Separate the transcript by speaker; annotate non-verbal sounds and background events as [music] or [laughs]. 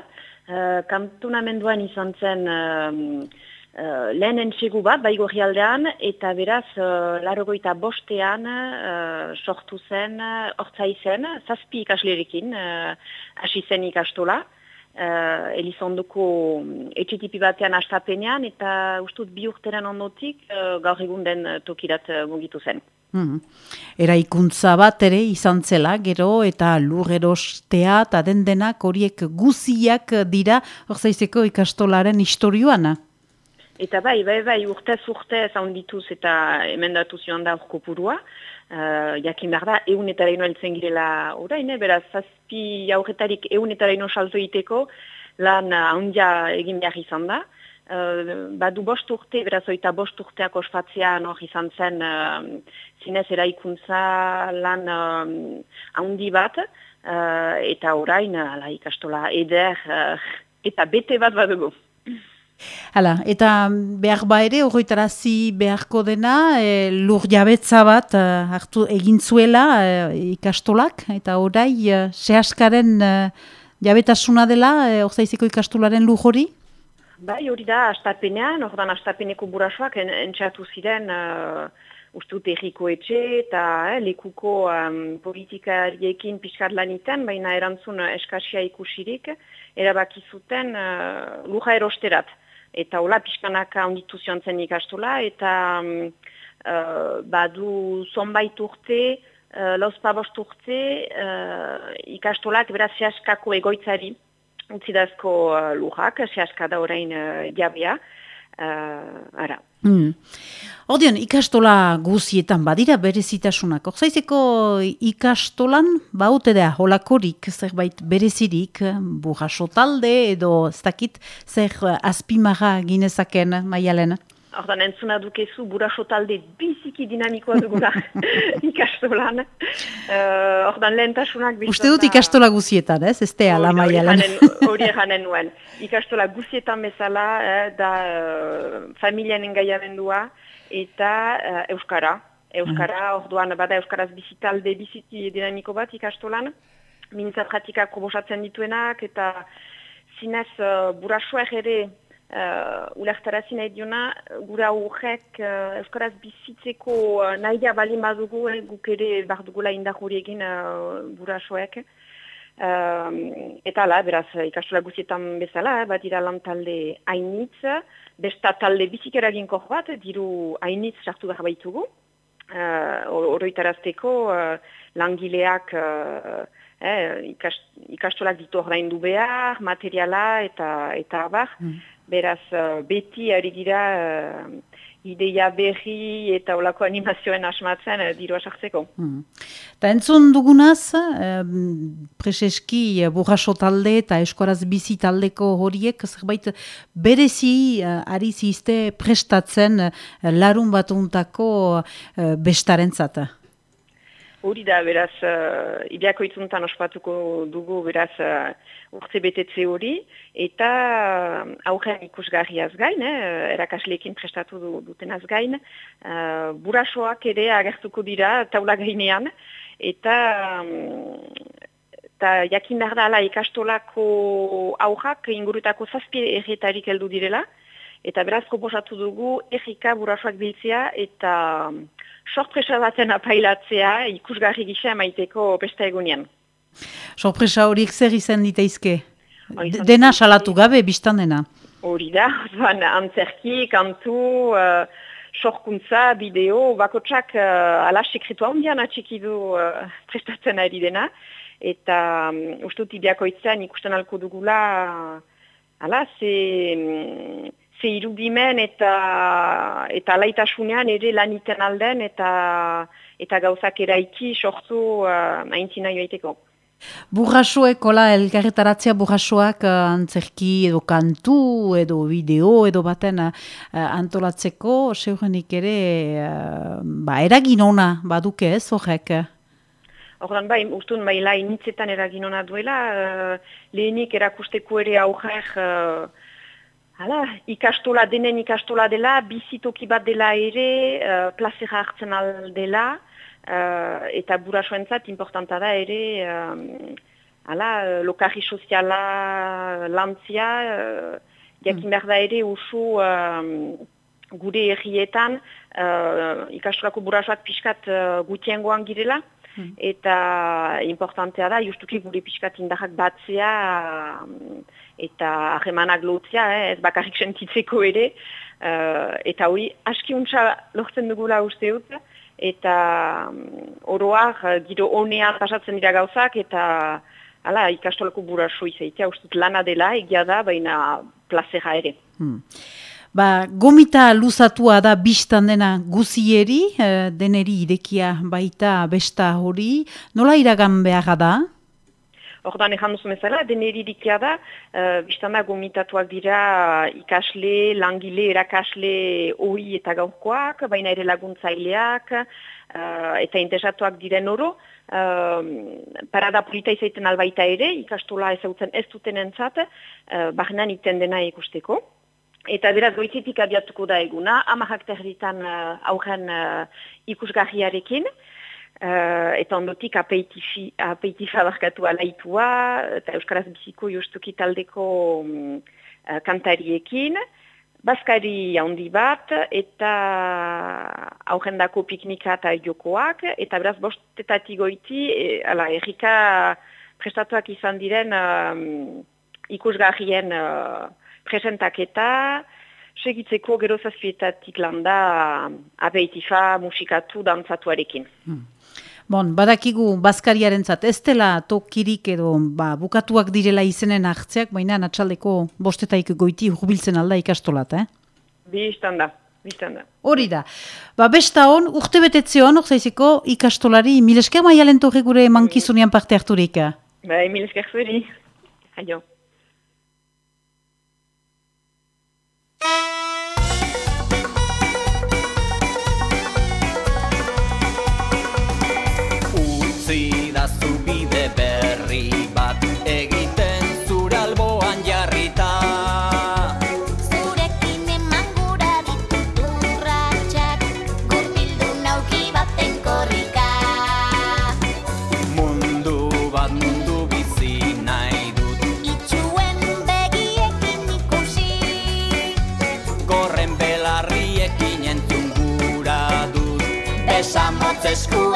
Speaker 1: uh, kantunamenduan izan zen Uh, lehen entxegu bat, bai aldean, eta beraz, uh, larogoita bostean uh, sortu zen, hortza uh, izen, zazpi ikaslerekin, uh, hasi zen ikastola, uh, Elizondoko etxetipi batean astapenean, eta ustut bi urteren ondotik uh, gaur egun den tokirat uh, mugitu zen.
Speaker 2: Hmm. Eraikuntza bat ere izan zela, gero eta lur erostea eta den denak horiek guziak dira, hor zaizeko ikastolaren historioana?
Speaker 1: Eta bai, bai, bai, urtez urte zaundituz eta emendatu zion da urko purua. Uh, jakin behar da, egun eta reino eltzen girela orain, beraz, zazpi aurretarik egun eta reino salto iteko lan handia egin behar izan da. Uh, badu bost urte, beraz, oita bost urteak osfatzean hor izan zen uh, zinez eraikuntza lan handi bat, uh, eta orain, ala ikastola eder, uh, eta bete bat badugu.
Speaker 2: Hala, eta behar ba ere, horretarazi beharko dena, e, lur jabetza bat e, hartu egin zuela e, ikastolak, eta orai, e, sehaskaren e, jabetasuna dela, e, orzaizeko ikastolaren lur hori?
Speaker 1: Bai, hori da, astapenean, hori da, astapeneko burasoak entxatu ziren, uh, ustut erriko etxe, eta eh, lekuko um, politikariekin pixkat lanitan, baina erantzun eskasia ikusirik, erabakizuten uh, luja erosterat. Eta hola pixkanaka onditu zion zen ikastola, eta uh, badu zonbait urte, uh, lauzpa bost urte, uh, ikastolak beraz sehaskako egoitzari, utzidazko uh, lujak, sehaska da orain uh, jabea, uh, ara.
Speaker 2: Mm. Ordean, ikastola guzietan badira berezitasunak. Orzaizeko ikastolan, baute da, holakorik, zerbait berezirik, burraso talde edo ez dakit, zer azpimarra ginezaken maialen?
Speaker 1: Ordan entzuna dukezu buraso talde biziki dinamikoa dugula [laughs] ikastolan. Uh, ordan lehentasunak...
Speaker 2: Uste dut ikastola guzietan, ez? Ez tea, la maialen.
Speaker 1: Hori eganen nuen. Ikastola guzietan bezala, eh, da uh, familien engaiamendua eta uh, Euskara. Euskara, mm. orduan, bada Euskaraz bizitalde biziki dinamiko bat ikastolan. Mintzat jatikak kobosatzen dituenak eta zinez uh, burasoak ere uh, ulertarazi nahi diona, gura horrek uh, Euskaraz bizitzeko uh, nahi balin badugu, eh, guk ere bar dugula indar egin uh, burasoek. Uh, eta ala, beraz, ikastola guzietan bezala, eh, bat dira lan talde hainitz, besta talde bizik eragin bat, diru hainitz sartu behar baitugu, uh, oroitarazteko uh, langileak uh, eh, ikastolak ditu ordaindu behar, materiala eta, eta abar. Mm. Beraz, uh, beti ari gira uh, ideia berri eta olako animazioen asmatzen uh, dirua sartzeko. Hmm.
Speaker 2: Ta entzun dugunaz, uh, preseski burraso talde eta eskoraz bizi taldeko horiek, zerbait berezi uh, ari zizte prestatzen uh, larun batuntako uh, bestaren.
Speaker 1: Hori da, beraz, uh, ideako itzuntan ospatuko dugu, beraz, uh, urte betetze hori, eta uh, aurren ikusgarriaz gain, eh, erakasleekin prestatu du, duten azgain, uh, burasoak ere agertuko dira taula gainean, eta um, eta jakin behar da ala ikastolako aurrak ingurutako zazpi erretarik heldu direla, eta beraz proposatu dugu errika burasoak biltzea, eta sorpresa baten apailatzea ikusgarri gisa emaiteko besta egunean.
Speaker 2: Sorpresa horiek zer izan ditaizke? Dena salatu gabe, biztan dena?
Speaker 1: Hori da, [laughs] zuan antzerki, kantu, uh, sorkuntza, bideo, bakotsak uh, ala sekretu handian atxikidu uh, prestatzen ari dena. Eta um, uste dut ikusten alko dugula, ala, ze... Um, ze irudimen eta eta alaitasunean ere laniten alden eta eta gauzak eraiki sortu uh, aintzina joaiteko.
Speaker 2: Burrasoek, hola, elgarretaratzea burrasoak uh, antzerki edo kantu edo bideo edo baten uh, antolatzeko, seurenik ere, uh, ba, eragin ona baduke ez, horrek?
Speaker 1: Horren bai, ustun maila initzetan eragin ona duela, uh, lehenik erakusteko ere aurrer uh, Hala, ikastola denen ikastola dela, bizitoki bat dela ere, uh, plazera hartzen aldela, uh, eta burasoentzat importanta da ere, um, ala, lokarri soziala lantzia, uh, jakin mm. behar da ere usu gure errietan uh, ikastolako burasoak pixkat uh, gutiengoan girela, hmm. eta importantea da, justuki gure pixkat indarrak batzea eta ahemanak lotzea, eh, ez bakarrik sentitzeko ere, uh, eta hori aski untsa lortzen dugula uste dut, eta um, oroak uh, giro honean pasatzen dira gauzak, eta hala ikastolako buraso izaitea, uste lana dela, egia da, baina plazera ere. Hmm.
Speaker 2: Ba, gomita luzatua da biztan dena guzieri, e, deneri irekia baita besta hori, nola iragan behar da?
Speaker 1: Ordan ezan duzu mezala, deneri irikia da, e, biztan da gomitatuak dira ikasle, langile, erakasle hori eta gaurkoak, baina ere laguntzaileak, e, eta intesatuak diren oro, Uh, parada polita izaiten albaita ere, ikastola ezautzen ez duten entzat, uh, bahnean iten dena ikusteko. Eta beraz goitzitik abiatuko da eguna, amahak territan uh, aurren uh, ikusgarriarekin, uh, eta ondotik apeitifa barkatu alaitua, eta Euskaraz biziko justuki taldeko um, uh, kantariekin, Baskari handi bat, eta aurrendako piknika eta jokoak, eta beraz bostetatik goiti, e, ala, errika prestatuak izan diren um, ikusgarrien uh, presentaketa, segitzeko gero zazpietatik landa apeitifa musikatu dantzatuarekin. Hmm.
Speaker 2: Bon, badakigu Baskariaren zat, ez dela tokirik edo ba, bukatuak direla izenen hartzeak, baina natxaldeko bostetaik goiti jubiltzen alda ikastolat, eh?
Speaker 1: Biztan da, biztan da.
Speaker 2: Hori da. Ba, besta hon, urte betetze hon, orzaizeko ikastolari, milesker maialen gure mankizunian parte harturik?
Speaker 1: Ba, milesker zuri. Aio.
Speaker 3: school.